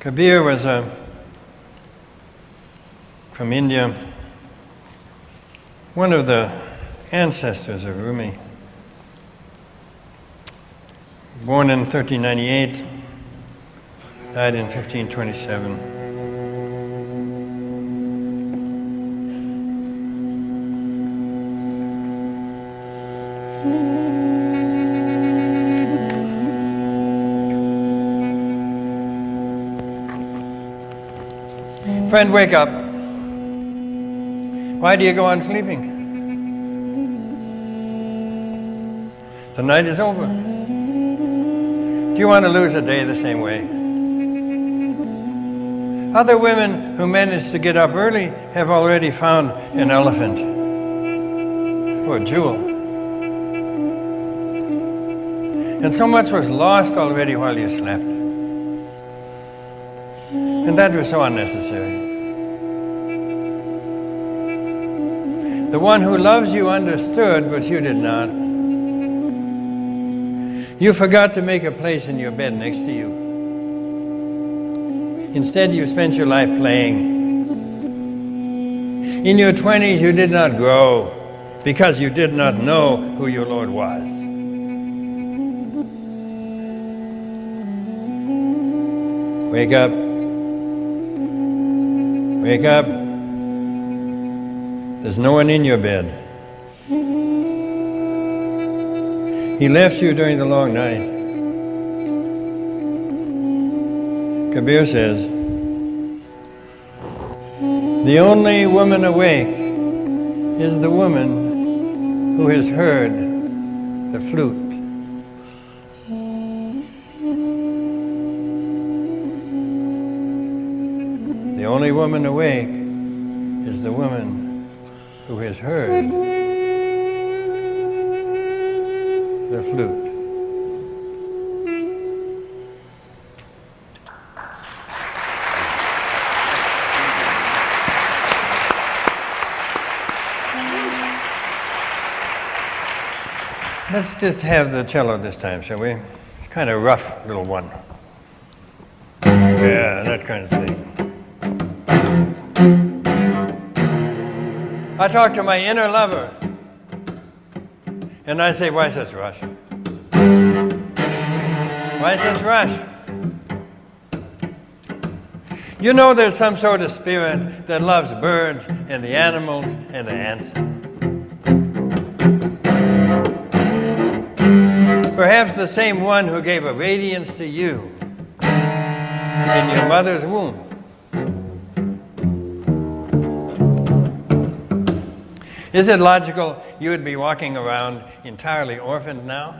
Kabir was a, from India, one of the ancestors of Rumi. Born in 1398, died in 1527. Friend, wake up. Why do you go on sleeping? The night is over. Do you want to lose a day the same way? Other women who manage to get up early have already found an elephant or a jewel. And so much was lost already while you slept. And that was so unnecessary. The one who loves you understood, but you did not. You forgot to make a place in your bed next to you. Instead, you spent your life playing. In your 20s, you did not grow because you did not know who your Lord was. Wake up. Wake up. There's no one in your bed. He left you during the long night. Kabir says, The only woman awake is the woman who has heard the flute. The only woman awake is the woman who has heard the flute. Let's just have the cello this time, shall we? It's kind of rough little one. Yeah, that kind of thing. I talk to my inner lover. And I say, why such rush? Why such rush? You know there's some sort of spirit that loves birds and the animals and the ants. Perhaps the same one who gave a radiance to you in your mother's womb. Is it logical you would be walking around entirely orphaned now?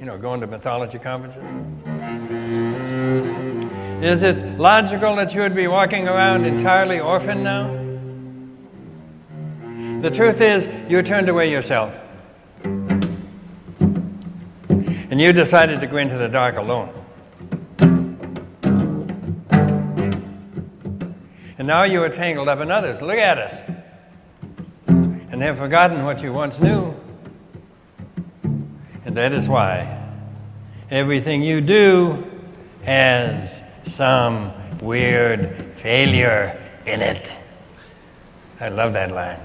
You know, going to mythology conferences? Is it logical that you would be walking around entirely orphaned now? The truth is, you turned away yourself. And you decided to go into the dark alone. And now you are tangled up in others. Look at us and have forgotten what you once knew. And that is why everything you do has some weird failure in it. I love that line.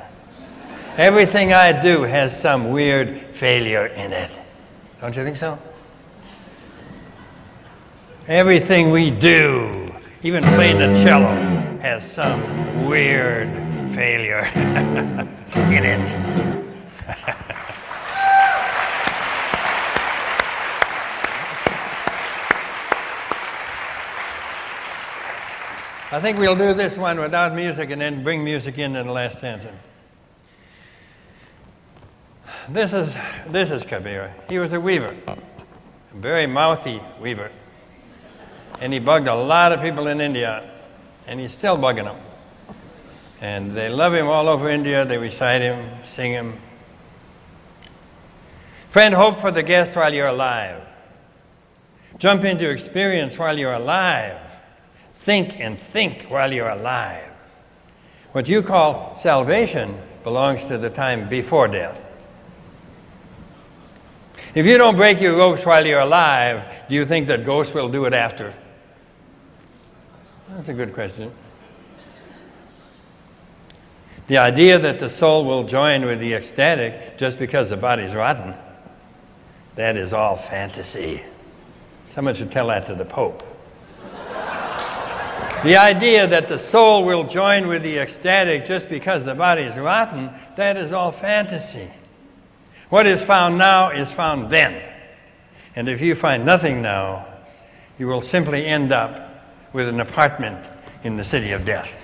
Everything I do has some weird failure in it. Don't you think so? Everything we do, even playing the cello, has some weird failure in it. I think we'll do this one without music and then bring music in in the last stanza. This is, this is Kabir. He was a weaver, a very mouthy weaver. And he bugged a lot of people in India, and he's still bugging them. And they love him all over India. They recite him, sing him. Friend, hope for the guest while you're alive. Jump into experience while you're alive. Think and think while you're alive. What you call salvation belongs to the time before death. If you don't break your ropes while you're alive, do you think that ghosts will do it after? That's a good question. The idea that the soul will join with the ecstatic just because the body's rotten, that is all fantasy. Someone should tell that to the Pope. the idea that the soul will join with the ecstatic just because the body is rotten, that is all fantasy. What is found now is found then. And if you find nothing now, you will simply end up with an apartment in the city of death.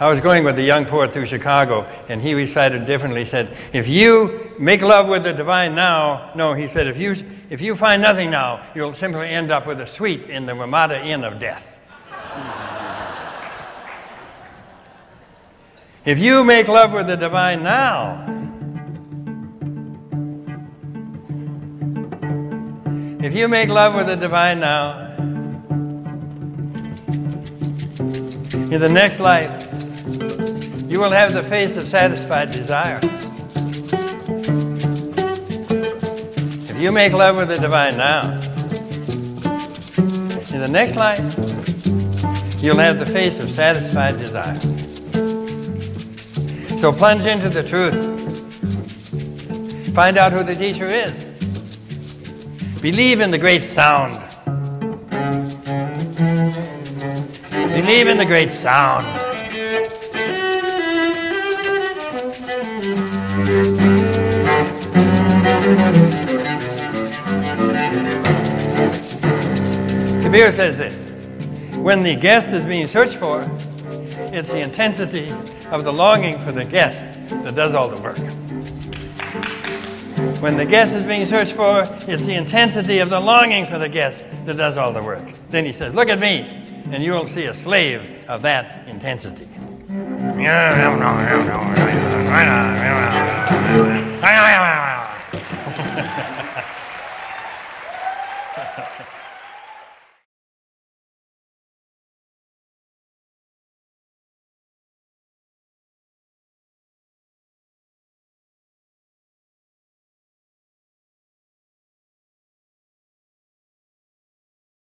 I was going with a young poet through Chicago, and he recited differently. He said, If you make love with the divine now, no, he said, if you, if you find nothing now, you'll simply end up with a suite in the Ramada Inn of death. if you make love with the divine now, if you make love with the divine now, in the next life, you will have the face of satisfied desire. If you make love with the divine now, in the next life, you'll have the face of satisfied desire. So plunge into the truth. Find out who the teacher is. Believe in the great sound. Believe in the great sound. Kabir says this When the guest is being searched for, it's the intensity of the longing for the guest that does all the work. When the guest is being searched for, it's the intensity of the longing for the guest that does all the work. Then he says, Look at me, and you will see a slave of that intensity. Yeah,